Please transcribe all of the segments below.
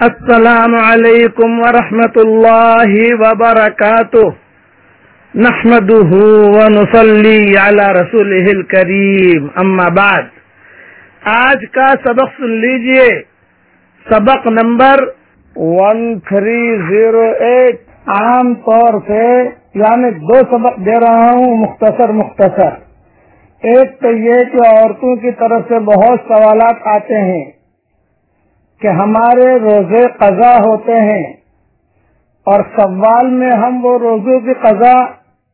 السلام علیکم ورحمۃ اللہ وبرکاتہ۔ نحمده ونصلي على رسوله الكريم اما بعد۔ آج کا سبق سن لیجیے۔ سبق number one three zero eight عام طور سے یعنی دو سبق دے رہا ہوں، مختصر مختصر۔ ایک تو یہ کہ عورتوں کی طرف سے بہت سوالات آتے ہیں۔ کہ ہمارے روزے قضا ہوتے ہیں اور سوال میں ہم وہ روزوں کی قضا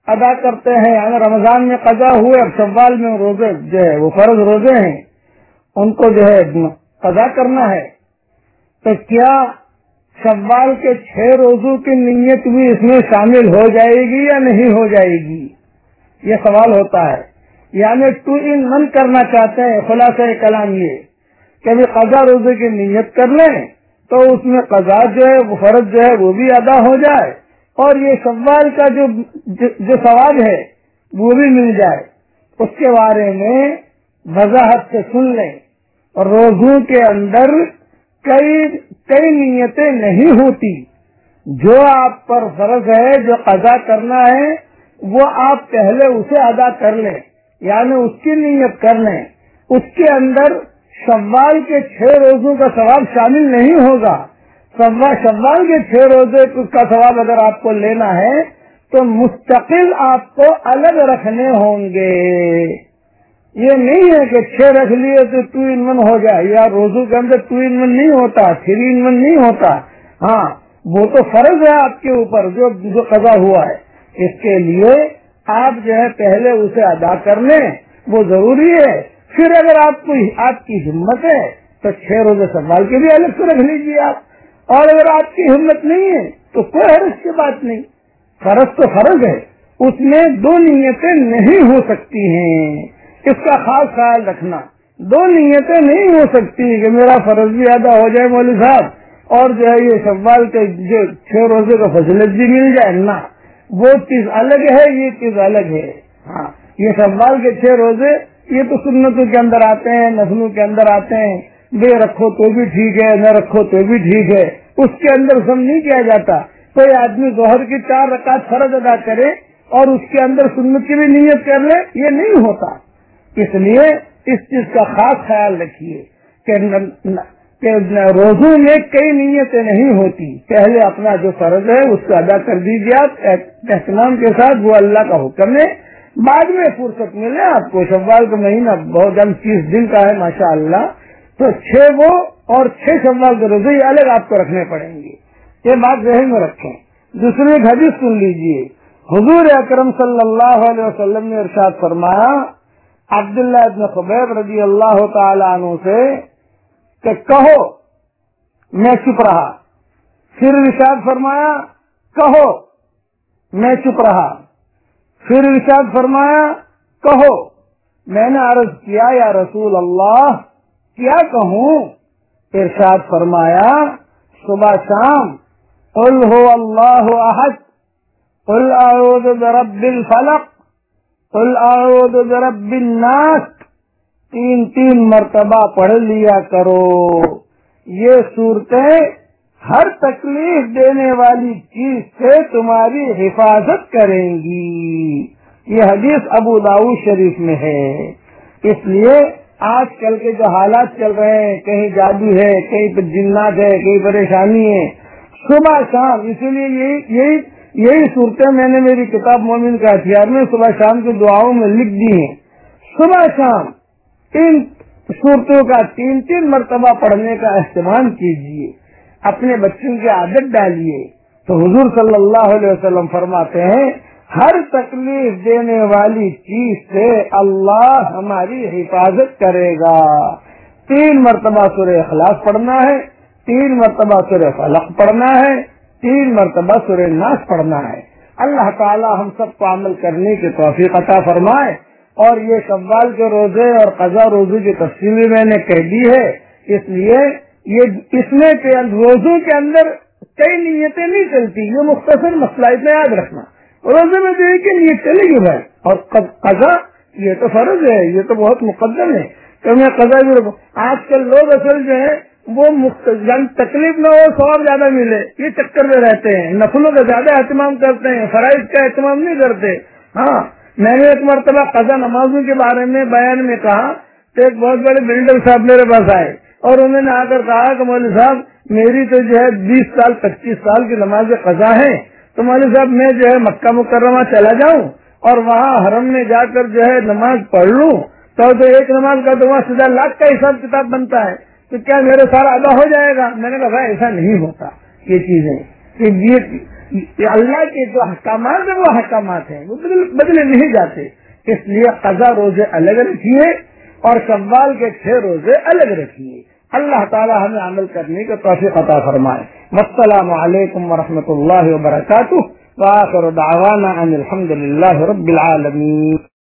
ادا کرتے ہیں۔ یعنی رمضان میں قضا ہوئے اور سوال میں روزے جو ہے وہ فرض روزے ہیں، ان کو جو ہے قضا کرنا ہے۔ تو کیا سوال کے چھ روزوں کی نیت بھی اس میں شامل ہو جائے گی یا نہیں ہو جائے گی؟ یہ سوال ہوتا ہے۔ یعنی ٹو ان ون کرنا چاہتے ہیں، خلاصہ کلام یہ۔ کہ ابھی قضا روزے کی نیت کر لیں تو اس میں قضا جو ہے، وہ فرض جو ہے، وہ بھی ادا ہو جائے۔ اور یہ سوال کا جو جو سوال ہے، وہ بھی مل جائے۔ اس کے بارے میں وضاحت سے سن لیں۔ روزوں کے اندر کئی کئی نیتیں نہیں ہوتی۔ جو آپ پر فرض ہے، جو قضا کرنا ہے، وہ آپ پہلے اسے ادا کر لیں۔ یعنی اس کی نیت کر لیں۔ اس کے اندر شوال کے چھ روزوں کا ثواب شامل نہیں ہوگا۔ شوال کے چھ روزے کا ثواب اگر آپ کو لینا ہے، تو مستقل آپ کو الگ رکھنے ہوں گے۔ یہ نہیں ہے کہ چھ رکھ لیے تو ٹو ان ون ہو جائے، یا روزوں کے اندر ٹو ان ون نہیں ہوتا تھری ان ون نہیں ہوتا۔ ہاں وہ تو فرض ہے آپ کے اوپر جو جو قضا ہوا ہے۔ اس کے لیے آپ جو ہے پہلے اسے ادا کر لیں وہ ضروری ہے۔ پھر اگر آپ کو آپ کی ہمت ہے تو چھ روزے سوال کے بھی الگ سے رکھ لیجیے آپ۔ اور اگر آپ کی ہمت نہیں ہے تو کوئی حرض کی بات نہیں۔ فرض تو فرض ہے، اس میں دو نیتیں نہیں ہو سکتی ہیں۔ اس کا خاص خیال رکھنا۔ دو نیتیں نہیں ہو سکتی کہ میرا فرض بھی ادا ہو جائے مولوی صاحب اور جو ہے یہ سوال کے جو چھ روزے کا فضلت بھی مل جائے۔ نا وہ چیز الگ ہے، یہ چیز الگ ہے۔ ہاں یہ سوال کے چھ روزے یہ تو سنتوں کے اندر آتے ہیں نسلوں کے اندر آتے ہیں۔ بے رکھو تو بھی ٹھیک ہے، نہ رکھو تو بھی ٹھیک ہے۔ اس کے اندر سم نہیں کیا جاتا۔ کوئی آدمی ظہر کی چار رکعت فرض ادا کرے اور اس کے اندر سنت کی بھی نیت کر لے، یہ نہیں ہوتا۔ اس لیے اس چیز کا خاص خیال رکھیے کہ روزوں میں کئی نیتیں نہیں ہوتی۔ پہلے اپنا جو فرض ہے، اس کو ادا کر دیجیے آپ۔ اہتمام کے ساتھ وہ اللہ کا حکم ہے۔ بعد میں فرصت ملے آپ کو شوال کا مہینہ بہت جلد تیس دن کا ہے ماشاء اللہ تو چھ وہ اور چھ شوال کے روزے الگ آپ کو رکھنے پڑیں گے۔ یہ بات ذہن میں رکھیں۔ دوسری ایک حدیث سن لیجیے حضور اکرم صلی اللہ علیہ وسلم نے ارشاد فرمایا، عبداللہ ابن خبیب رضی اللہ تعالی عنہ سے کہ کہو، میں چپ رہا۔ پھر ارشاد فرمایا، کہو، میں چپ رہا۔ پھر ارشاد فرمایا، کہو، میں نے عرض کیا، یا رسول اللہ، کیا کہوں؟ ارشاد فرمایا، صبح شام، قل ہو اللہ احد، قل اعوذ برب الفلق، قل اعوذ برب الناس، تین تین مرتبہ پڑھ لیا کرو۔ یہ صورتیں ہر تکلیف دینے والی چیز سے تمہاری حفاظت کریں گی۔ یہ حدیث ابو داؤ شریف میں ہے۔ اس لیے آج کل کے جو حالات چل رہے ہیں، کہیں جادو ہے، کہیں جنات ہے، کہیں پریشانی ہے، صبح شام، اسی لیے یہی یہی یہی صورتیں میں نے میری کتاب مومن کا ہتھیار میں صبح شام کی دعاؤں میں لکھ دی ہیں۔ صبح شام ان صورتوں کا تین تین مرتبہ پڑھنے کا اہتمام کیجیے۔ اپنے بچوں کی عادت ڈالیے۔ تو حضور صلی اللہ علیہ وسلم فرماتے ہیں، ہر تکلیف دینے والی چیز سے اللہ ہماری حفاظت کرے گا۔ تین مرتبہ سورہ اخلاص پڑھنا ہے، تین مرتبہ سورہ فلق پڑھنا ہے، تین مرتبہ سورہ ناس پڑھنا ہے۔ اللہ تعالی ہم سب کو عمل کرنے کی توفیق عطا فرمائے۔ اور یہ سوال کے روزے اور قضا روزے کی تفصیل میں نے کہہ دی ہے۔ اس لیے یہ اس میں روزوں کے اندر کئی نیتیں نہیں چلتی، یہ مختصر مسئلہ اتنا یاد رکھنا۔ روزے میں جو ایک نیت چلے گی بھائی اور قضا یہ تو فرض ہے، یہ تو بہت مقدم ہے۔ کہ میں قضا بھی رکھوں۔ آج کل لوگ اصل جو ہے وہ تکلیف نہ ہو سواب زیادہ ملے۔ یہ چکر میں رہتے ہیں۔ نفلوں کا زیادہ اہتمام کرتے ہیں، فرائض کا اہتمام نہیں کرتے۔ ہاں میں نے ایک مرتبہ قضا نمازوں کے بارے میں بیان میں کہا، تو ایک بہت بڑے بلڈر صاحب میرے پاس آئے۔ اور انہوں نے آ کر کہا کہ مولوی صاحب، میری تو جو ہے بیس سال، پچیس سال کی نماز قضا ہے، تو مولوی صاحب، میں جو ہے مکہ مکرمہ چلا جاؤں اور وہاں حرم میں جا کر جو ہے نماز پڑھ لوں، تو ایک نماز کا تو وہاں سیدھا لاکھ کا حساب کتاب بنتا ہے، تو کیا میرا سارا ادا ہو جائے گا؟ میں نے کہا ایسا نہیں ہوتا، یہ چیزیں اللہ کے جو احکامات ہیں، وہ احکامات ہیں، وہ بدلے نہیں جاتے، اس لیے قضا روزے الگ رکھیے اور سوال کے چھ روزے الگ رکھیے۔ اللہ تعالیٰ ہمیں عمل کرنے کا توفیق عطا فرمائے۔ السلام علیکم ورحمۃ اللہ وبرکاتہ۔ دعوانا ان الحمد للہ رب العالمین۔